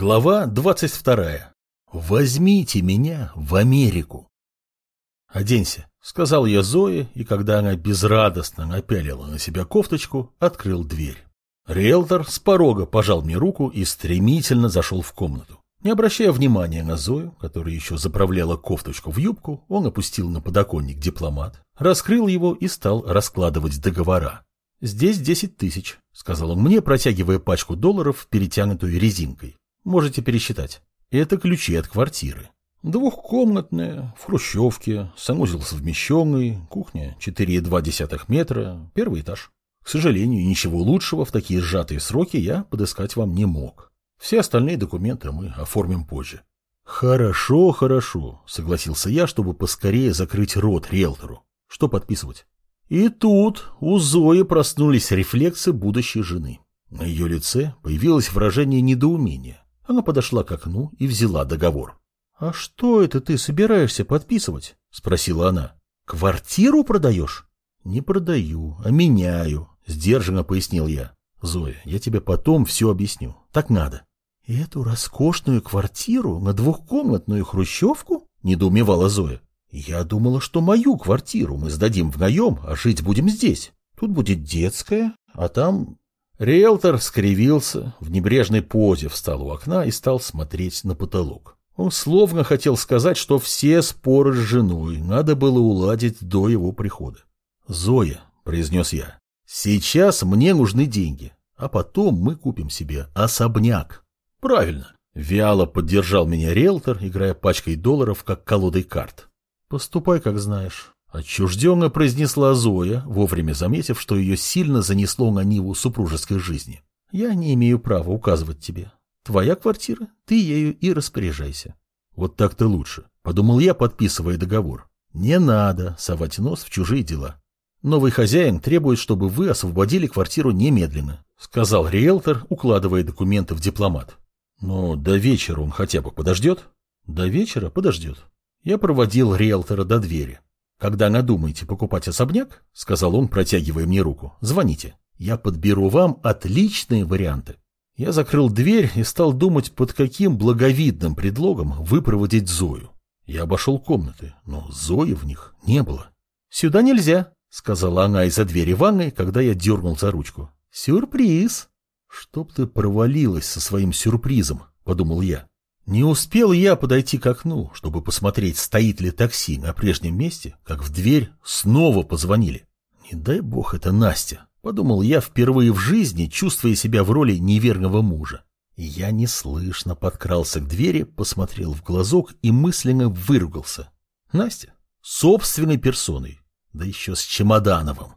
Глава 22. Возьмите меня в Америку. Оденься, сказал я Зое, и когда она безрадостно напялила на себя кофточку, открыл дверь. Риэлтор с порога пожал мне руку и стремительно зашел в комнату. Не обращая внимания на Зою, которая еще заправляла кофточку в юбку, он опустил на подоконник дипломат, раскрыл его и стал раскладывать договора. «Здесь десять тысяч», — сказал он мне, протягивая пачку долларов, перетянутую резинкой. Можете пересчитать. Это ключи от квартиры. Двухкомнатная, в хрущевке, санузел совмещенный, кухня 4,2 метра, первый этаж. К сожалению, ничего лучшего в такие сжатые сроки я подыскать вам не мог. Все остальные документы мы оформим позже. Хорошо, хорошо, согласился я, чтобы поскорее закрыть рот риэлтору. Что подписывать? И тут у Зои проснулись рефлексы будущей жены. На ее лице появилось выражение недоумения. Она подошла к окну и взяла договор. «А что это ты собираешься подписывать?» – спросила она. «Квартиру продаешь?» «Не продаю, а меняю», – сдержанно пояснил я. «Зоя, я тебе потом все объясню. Так надо». «Эту роскошную квартиру на двухкомнатную хрущевку?» – недоумевала Зоя. «Я думала, что мою квартиру мы сдадим в наем, а жить будем здесь. Тут будет детская, а там Риэлтор скривился, в небрежной позе встал у окна и стал смотреть на потолок. Он словно хотел сказать, что все споры с женой надо было уладить до его прихода. «Зоя», — произнес я, — «сейчас мне нужны деньги, а потом мы купим себе особняк». «Правильно», — вяло поддержал меня риэлтор, играя пачкой долларов, как колодой карт. «Поступай, как знаешь». Отчужденно произнесла Зоя, вовремя заметив, что ее сильно занесло на Ниву супружеской жизни. «Я не имею права указывать тебе. Твоя квартира, ты ею и распоряжайся». «Вот так-то лучше», — подумал я, подписывая договор. «Не надо совать нос в чужие дела. Новый хозяин требует, чтобы вы освободили квартиру немедленно», — сказал риэлтор, укладывая документы в дипломат. «Но до вечера он хотя бы подождет?» «До вечера подождет». Я проводил риэлтора до двери. «Когда надумаете покупать особняк, — сказал он, протягивая мне руку, — звоните. Я подберу вам отличные варианты». Я закрыл дверь и стал думать, под каким благовидным предлогом выпроводить Зою. Я обошел комнаты, но Зои в них не было. «Сюда нельзя», — сказала она из-за двери ванной, когда я дернул за ручку. «Сюрприз!» «Чтоб ты провалилась со своим сюрпризом», — подумал я. Не успел я подойти к окну, чтобы посмотреть, стоит ли такси на прежнем месте, как в дверь снова позвонили. Не дай бог это Настя, подумал я впервые в жизни, чувствуя себя в роли неверного мужа. Я неслышно подкрался к двери, посмотрел в глазок и мысленно выругался. Настя? Собственной персоной, да еще с Чемодановым.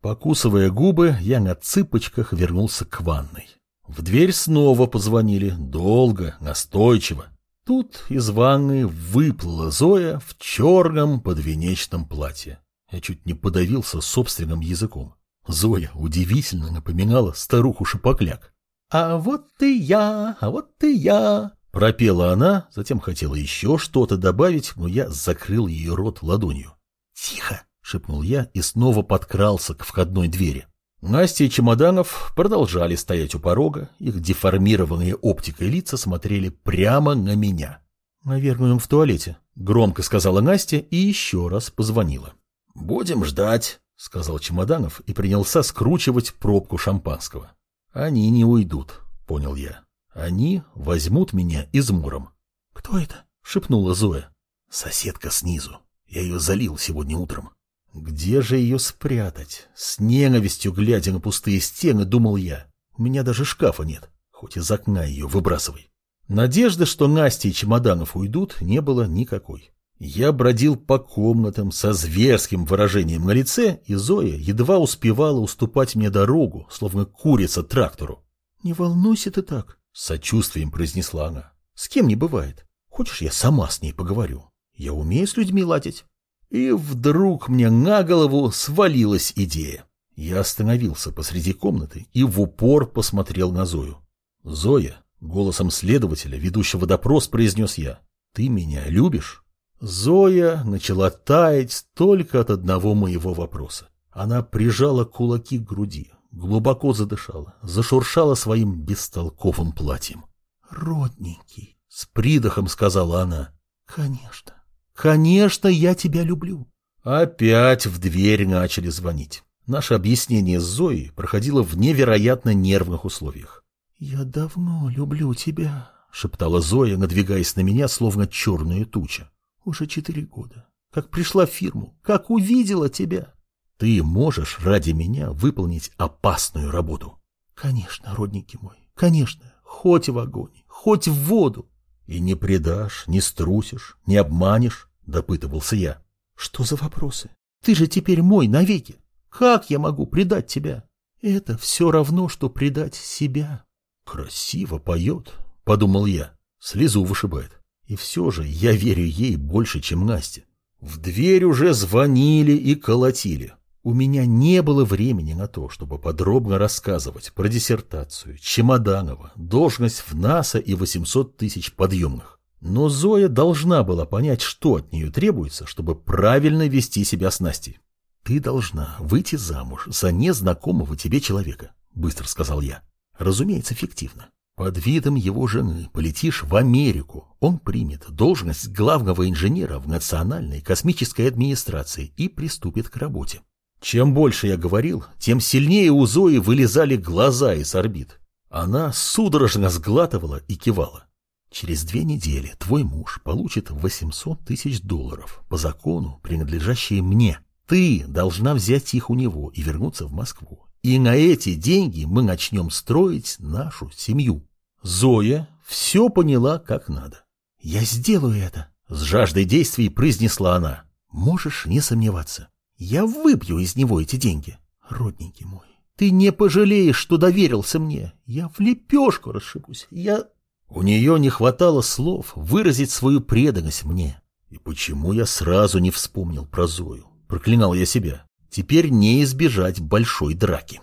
Покусывая губы, я на цыпочках вернулся к ванной. В дверь снова позвонили, долго, настойчиво. Тут из ванны выплыла Зоя в черном подвенечном платье. Я чуть не подавился собственным языком. Зоя удивительно напоминала старуху-шипокляк. «А вот и я, а вот и я!» Пропела она, затем хотела еще что-то добавить, но я закрыл ее рот ладонью. «Тихо!» — шепнул я и снова подкрался к входной двери. Настя и Чемоданов продолжали стоять у порога, их деформированные оптикой лица смотрели прямо на меня. «Наверное, он в туалете», — громко сказала Настя и еще раз позвонила. «Будем ждать», — сказал Чемоданов и принялся скручивать пробку шампанского. «Они не уйдут», — понял я. «Они возьмут меня измором». «Кто это?» — шепнула Зоя. «Соседка снизу. Я ее залил сегодня утром. Где же ее спрятать? С ненавистью, глядя на пустые стены, думал я. У меня даже шкафа нет, хоть из окна ее выбрасывай. Надежды, что Настя и Чемоданов уйдут, не было никакой. Я бродил по комнатам со зверским выражением на лице, и Зоя едва успевала уступать мне дорогу, словно курица трактору. — Не волнуйся ты так, — сочувствием произнесла она. — С кем не бывает. Хочешь, я сама с ней поговорю? Я умею с людьми ладить. И вдруг мне на голову свалилась идея. Я остановился посреди комнаты и в упор посмотрел на Зою. «Зоя», — голосом следователя, ведущего допрос, произнес я, — «ты меня любишь?» Зоя начала таять только от одного моего вопроса. Она прижала кулаки к груди, глубоко задышала, зашуршала своим бестолковым платьем. Родненький, с придохом сказала она. Конечно, конечно, я тебя люблю. Опять в дверь начали звонить. Наше объяснение с Зоей проходило в невероятно нервных условиях. «Я давно люблю тебя», — шептала Зоя, надвигаясь на меня, словно черная туча. «Уже четыре года. Как пришла в фирму, как увидела тебя». «Ты можешь ради меня выполнить опасную работу». «Конечно, родненький мой, конечно, хоть в огонь, хоть в воду». «И не предашь, не струсишь, не обманешь?» — допытывался я. «Что за вопросы? Ты же теперь мой навеки. Как я могу предать тебя? Это все равно, что предать себя». «Красиво поет», — подумал я. Слезу вышибает. И все же я верю ей больше, чем Насте. В дверь уже звонили и колотили. У меня не было времени на то, чтобы подробно рассказывать про диссертацию, Чемоданова, должность в НАСА и 800 тысяч подъемных. Но Зоя должна была понять, что от нее требуется, чтобы правильно вести себя с Настей. «Ты должна выйти замуж за незнакомого тебе человека», — быстро сказал я. «Разумеется, фиктивно. Под видом его жены полетишь в Америку. Он примет должность главного инженера в Национальной космической администрации и приступит к работе. Чем больше я говорил, тем сильнее у Зои вылезали глаза из орбит. Она судорожно сглатывала и кивала. Через две недели твой муж получит 800 тысяч долларов по закону, принадлежащие мне. Ты должна взять их у него и вернуться в Москву. И на эти деньги мы начнем строить нашу семью. Зоя все поняла как надо. Я сделаю это, с жаждой действий произнесла она. Можешь не сомневаться. Я выбью из него эти деньги. Родненький мой, ты не пожалеешь, что доверился мне. Я в лепешку расшибусь. Я... У нее не хватало слов выразить свою преданность мне. И почему я сразу не вспомнил про Зою? Проклинал я себя. Теперь не избежать большой драки.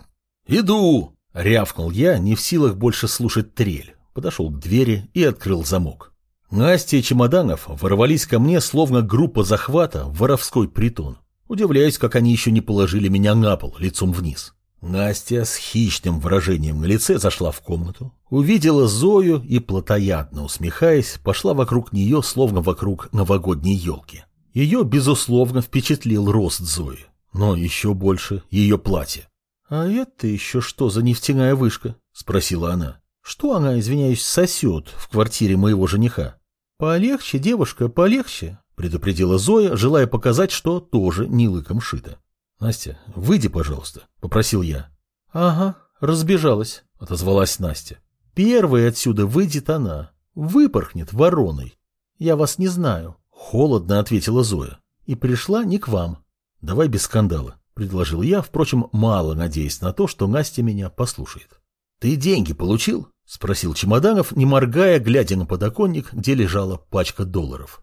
«Иду!» — рявкнул я, не в силах больше слушать трель. Подошел к двери и открыл замок. Настя и Чемоданов ворвались ко мне, словно группа захвата воровской притон. Удивляюсь, как они еще не положили меня на пол, лицом вниз. Настя с хищным выражением на лице зашла в комнату, увидела Зою и, плотоядно усмехаясь, пошла вокруг нее, словно вокруг новогодней елки. Ее, безусловно, впечатлил рост Зои, но еще больше ее платье. «А это еще что за нефтяная вышка?» — спросила она. «Что она, извиняюсь, сосет в квартире моего жениха?» «Полегче, девушка, полегче», — предупредила Зоя, желая показать, что тоже не лыком шито. «Настя, выйди, пожалуйста», — попросил я. «Ага, разбежалась», — отозвалась Настя. «Первой отсюда выйдет она, выпорхнет вороной». «Я вас не знаю», — холодно ответила Зоя. «И пришла не к вам. Давай без скандала», — предложил я, впрочем, мало надеясь на то, что Настя меня послушает. «Ты деньги получил?» — спросил Чемоданов, не моргая, глядя на подоконник, где лежала пачка долларов.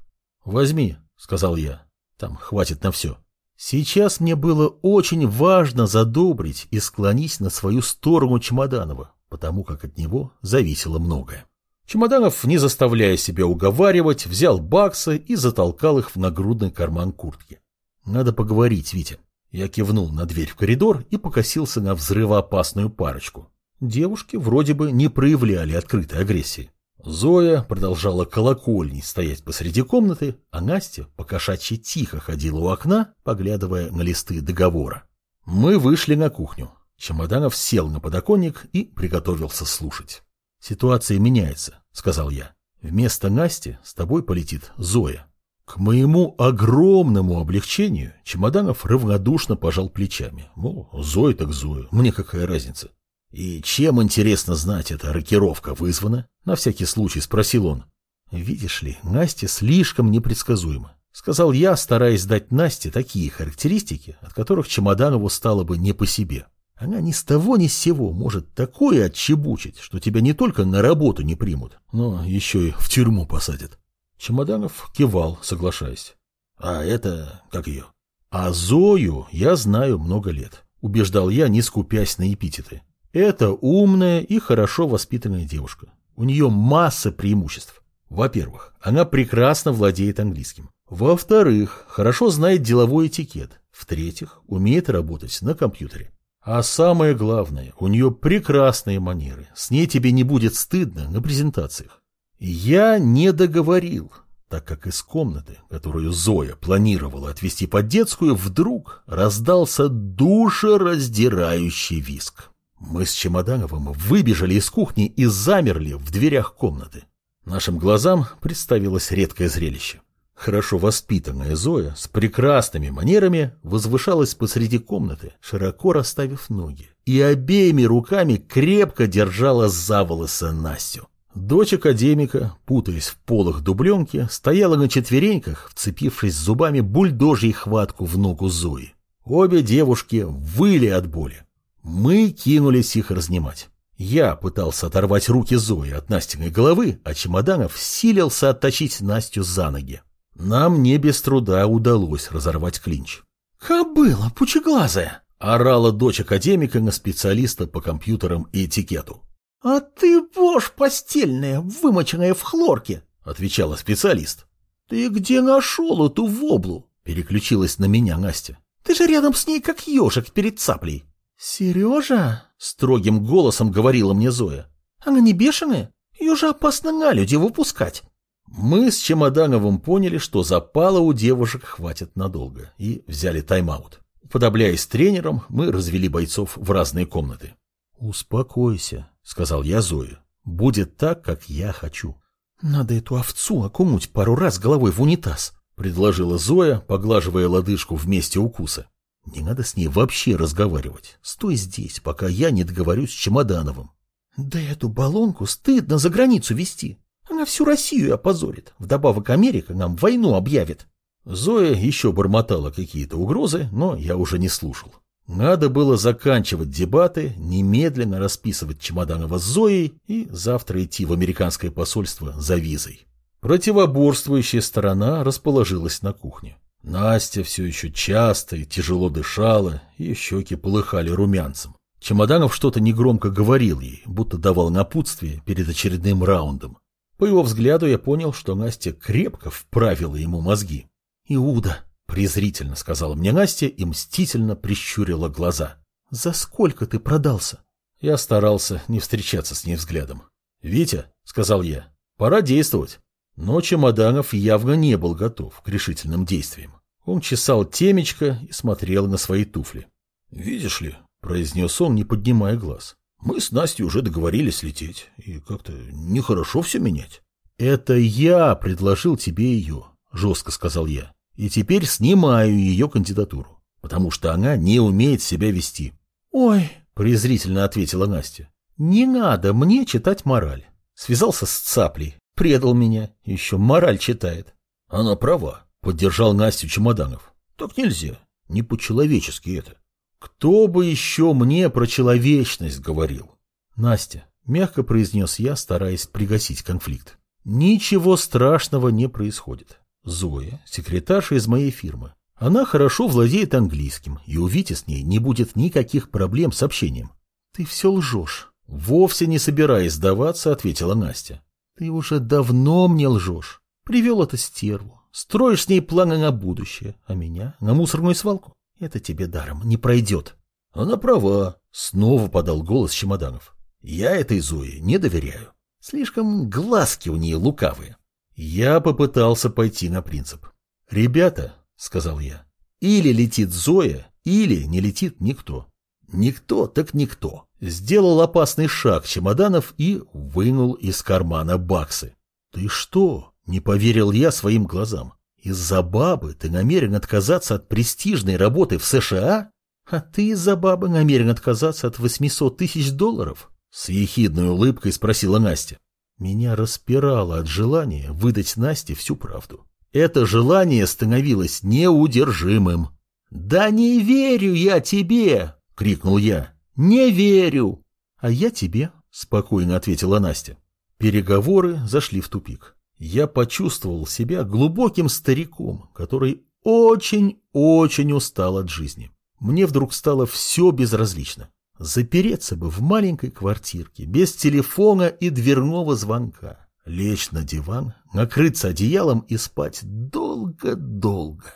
«Возьми», — сказал я. «Там хватит на все». Сейчас мне было очень важно задобрить и склонить на свою сторону Чемоданова, потому как от него зависело многое. Чемоданов, не заставляя себя уговаривать, взял баксы и затолкал их в нагрудный карман куртки. «Надо поговорить, Витя». Я кивнул на дверь в коридор и покосился на взрывоопасную парочку. Девушки вроде бы не проявляли открытой агрессии. Зоя продолжала колокольней стоять посреди комнаты, а Настя покошачьи тихо ходила у окна, поглядывая на листы договора. Мы вышли на кухню. Чемоданов сел на подоконник и приготовился слушать. «Ситуация меняется», — сказал я. «Вместо Насти с тобой полетит Зоя». К моему огромному облегчению Чемоданов равнодушно пожал плечами. Мол, Зоя так Зоя, мне какая разница. «И чем, интересно знать, эта рокировка вызвана?» — на всякий случай спросил он. «Видишь ли, Настя слишком непредсказуема», — сказал я, стараясь дать Насте такие характеристики, от которых Чемоданову стало бы не по себе. Она ни с того ни с сего может такое отчебучить, что тебя не только на работу не примут, но еще и в тюрьму посадят. Чемоданов кивал, соглашаясь. «А это... как ее?» «А Зою я знаю много лет», — убеждал я, не скупясь на эпитеты. Это умная и хорошо воспитанная девушка. У нее масса преимуществ. Во-первых, она прекрасно владеет английским. Во-вторых, хорошо знает деловой этикет. В-третьих, умеет работать на компьютере. А самое главное, у нее прекрасные манеры. С ней тебе не будет стыдно на презентациях. Я не договорил, так как из комнаты, которую Зоя планировала отвезти под детскую, вдруг раздался душераздирающий виск. Мы с Чемодановым выбежали из кухни и замерли в дверях комнаты. Нашим глазам представилось редкое зрелище. Хорошо воспитанная Зоя с прекрасными манерами возвышалась посреди комнаты, широко расставив ноги, и обеими руками крепко держала за волосы Настю. Дочь академика, путаясь в полах дубленки, стояла на четвереньках, вцепившись зубами бульдожьей хватку в ногу Зои. Обе девушки выли от боли. Мы кинулись их разнимать. Я пытался оторвать руки Зои от Настиной головы, а Чемоданов силился отточить Настю за ноги. Нам не без труда удалось разорвать клинч. «Кобыла, пучеглазая!» — орала дочь академика на специалиста по компьютерам и этикету. «А ты вошь постельная, вымоченная в хлорке!» — отвечала специалист. «Ты где нашел эту воблу?» — переключилась на меня Настя. «Ты же рядом с ней как ежик перед цаплей». «Сережа?» — строгим голосом говорила мне Зоя. «Она не бешеная? Ее же опасно на люди выпускать». Мы с Чемодановым поняли, что запала у девушек хватит надолго, и взяли тайм-аут. Подобляясь тренером, мы развели бойцов в разные комнаты. «Успокойся», — сказал я Зое. «Будет так, как я хочу». «Надо эту овцу окунуть пару раз головой в унитаз», — предложила Зоя, поглаживая лодыжку в месте укуса. «Не надо с ней вообще разговаривать. Стой здесь, пока я не договорюсь с Чемодановым». «Да эту баллонку стыдно за границу вести. Она всю Россию опозорит. Вдобавок Америка нам войну объявит. Зоя еще бормотала какие-то угрозы, но я уже не слушал. Надо было заканчивать дебаты, немедленно расписывать Чемоданова с Зоей и завтра идти в американское посольство за визой. Противоборствующая сторона расположилась на кухне. Настя все еще часто и тяжело дышала, ее щеки полыхали румянцем. Чемоданов что-то негромко говорил ей, будто давал напутствие перед очередным раундом. По его взгляду я понял, что Настя крепко вправила ему мозги. «Иуда», — презрительно сказала мне Настя и мстительно прищурила глаза. «За сколько ты продался?» Я старался не встречаться с ней взглядом. «Витя», — сказал я, — «пора действовать». Но Чемоданов явно не был готов к решительным действиям. Он чесал темечко и смотрел на свои туфли. «Видишь ли», — произнес он, не поднимая глаз, мы с Настей уже договорились лететь, и как-то нехорошо все менять. Это я предложил тебе ее, жестко сказал я, и теперь снимаю ее кандидатуру, потому что она не умеет себя вести. Ой, презрительно ответила Настя, не надо мне читать мораль. Связался с цаплей, предал меня, еще мораль читает. Она права, поддержал Настю Чемоданов. Так нельзя, не по-человечески это. Кто бы еще мне про человечность говорил? Настя, мягко произнес я, стараясь пригасить конфликт. Ничего страшного не происходит. Зоя, секретарша из моей фирмы. Она хорошо владеет английским, и у Вити с ней не будет никаких проблем с общением. Ты все лжешь. Вовсе не собираясь сдаваться, ответила Настя. Ты уже давно мне лжешь. Привел это стерву. Строишь с ней планы на будущее, а меня на мусорную свалку. Это тебе даром не пройдет. Она права, снова подал голос Чемоданов. Я этой Зое не доверяю. Слишком глазки у нее лукавые. Я попытался пойти на принцип. «Ребята», — сказал я, — «или летит Зоя, или не летит никто». Никто так никто. Сделал опасный шаг Чемоданов и вынул из кармана баксы. «Ты что?» — не поверил я своим глазам. Из-за бабы ты намерен отказаться от престижной работы в США? А ты из-за бабы намерен отказаться от 800 тысяч долларов? С ехидной улыбкой спросила Настя. Меня распирало от желания выдать Насте всю правду. Это желание становилось неудержимым. «Да не верю я тебе!» — крикнул я. «Не верю!» «А я тебе», — спокойно ответила Настя. Переговоры зашли в тупик я почувствовал себя глубоким стариком, который очень-очень устал от жизни. Мне вдруг стало все безразлично. Запереться бы в маленькой квартирке, без телефона и дверного звонка, лечь на диван, накрыться одеялом и спать долго-долго.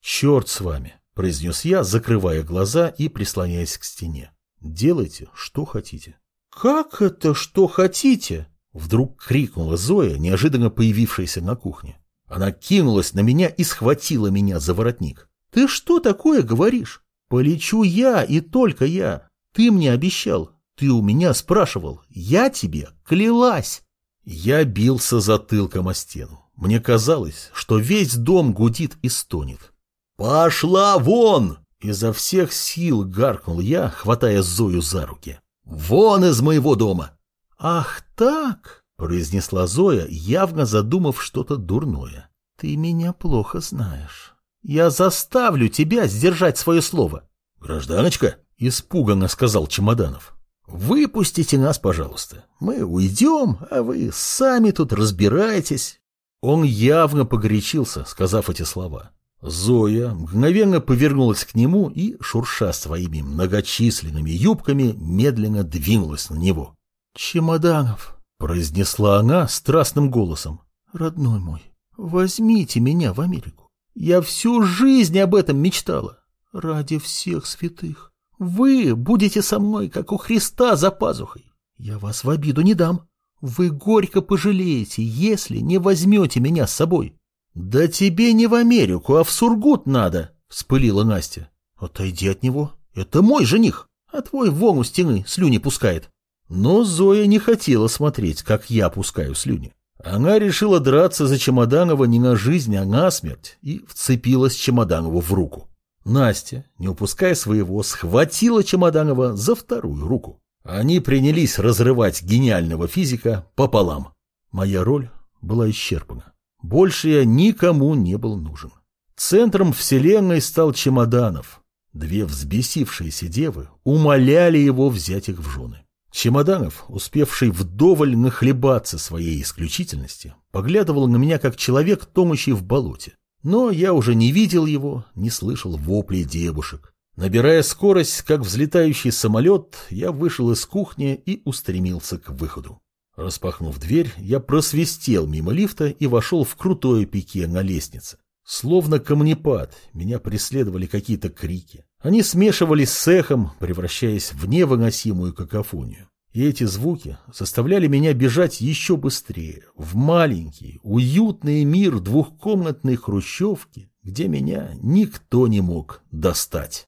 «Черт с вами!» — произнес я, закрывая глаза и прислоняясь к стене. Делайте, что хотите. Как это что хотите? Вдруг крикнула Зоя, неожиданно появившаяся на кухне. Она кинулась на меня и схватила меня за воротник. Ты что такое говоришь? Полечу я и только я. Ты мне обещал. Ты у меня спрашивал. Я тебе клялась. Я бился затылком о стену. Мне казалось, что весь дом гудит и стонет. «Пошла вон!» Изо всех сил гаркнул я, хватая Зою за руки. «Вон из моего дома!» «Ах так!» — произнесла Зоя, явно задумав что-то дурное. «Ты меня плохо знаешь. Я заставлю тебя сдержать свое слово». «Гражданочка!» — испуганно сказал Чемоданов. «Выпустите нас, пожалуйста. Мы уйдем, а вы сами тут разбираетесь». Он явно погорячился, сказав эти слова. Зоя мгновенно повернулась к нему и, шурша своими многочисленными юбками, медленно двинулась на него. «Чемоданов», — произнесла она страстным голосом, — «родной мой, возьмите меня в Америку. Я всю жизнь об этом мечтала. Ради всех святых. Вы будете со мной, как у Христа за пазухой. Я вас в обиду не дам. Вы горько пожалеете, если не возьмете меня с собой. Да тебе не в Америку, а в Сургут надо, вспылила Настя. Отойди от него. Это мой жених, а твой вон у стены слюни пускает. Но Зоя не хотела смотреть, как я пускаю слюни. Она решила драться за Чемоданова не на жизнь, а на смерть, и вцепилась Чемоданову в руку. Настя, не упуская своего, схватила Чемоданова за вторую руку. Они принялись разрывать гениального физика пополам. Моя роль была исчерпана. Больше я никому не был нужен. Центром вселенной стал Чемоданов. Две взбесившиеся девы умоляли его взять их в жены. Чемоданов, успевший вдоволь нахлебаться своей исключительности, поглядывал на меня как человек, тонущий в болоте. Но я уже не видел его, не слышал воплей девушек. Набирая скорость, как взлетающий самолет, я вышел из кухни и устремился к выходу. Распахнув дверь, я просвистел мимо лифта и вошел в крутое пике на лестнице. Словно камнепад, меня преследовали какие-то крики. Они смешивались с эхом, превращаясь в невыносимую какофонию. И эти звуки заставляли меня бежать еще быстрее, в маленький, уютный мир двухкомнатной хрущевки, где меня никто не мог достать.